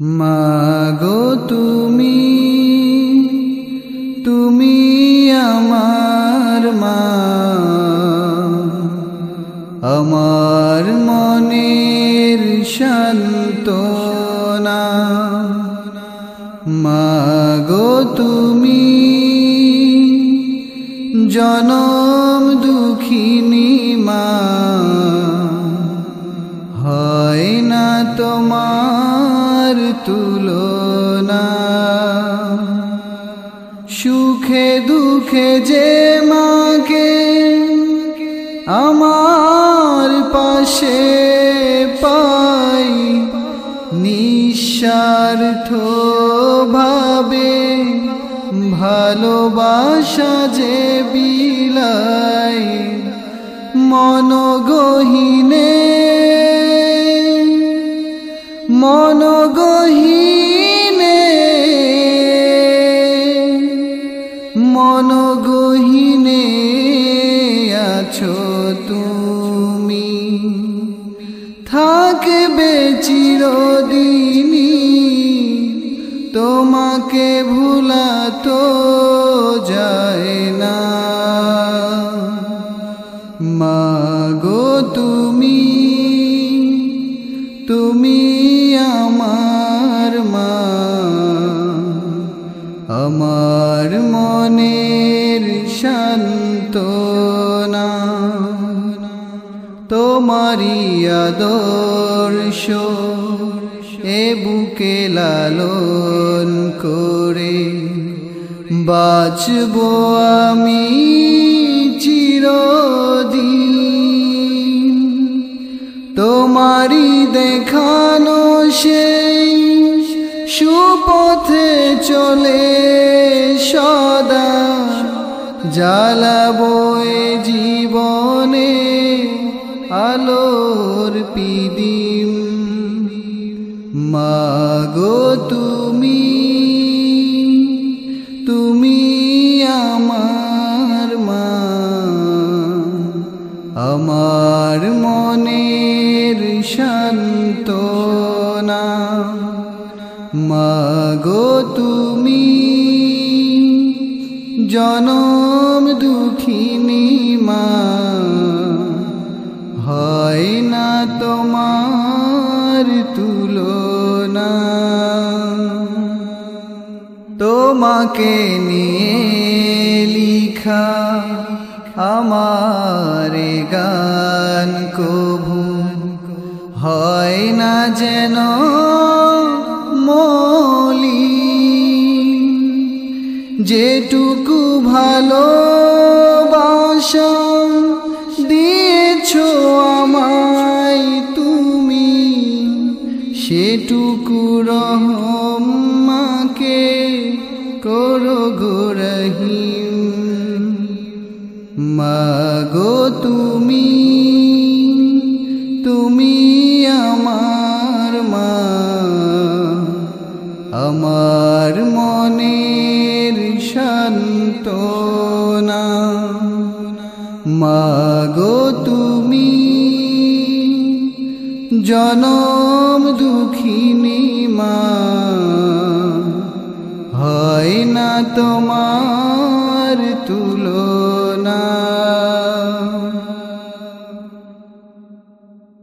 মাগো তুমি তুমি আমার মা। আমার মনের শান্তনা মাগো তুমি, জনম দুঃখিনী মা। হয় না তোমার তুলনা। সুখে দুঃখে যে মাকে আমার পাশে পাই নিঃস্বার্থ ভাবে ভালোবাসা যে বিলাই মনগহীনে মনগহীনে মনগহীনে আছো তুমি। থাকবে চিরদিনী তোমাকে ভুলা তো যায় না। মাগো তুমি তুমি শান্তনা তোমারি আদর্শ এ বুকে লালন করে। বাঁচব আমি চিরদিন। তোমারি দেখানো জ্বালাবো জীবনে আলোর পিদিম। মাগো তুমি তুমি আমার মা। আমার মনের শান্তনা মাগো তুমি জনম দুঃখিনী মা, হয় না তোমার তুলনা। তোমাকে নিয়ে লিখা আমার গান কভু হয় না যেন মলি যেটুকু ভালোবাসা দিয়েছ আমায় তুমি সেটুকু রহম মাকে করো গোরহিম মাগো তুমি শান্তনা মাগো তুমি জনম দুঃখিনী মা হয় না তোমার তুলো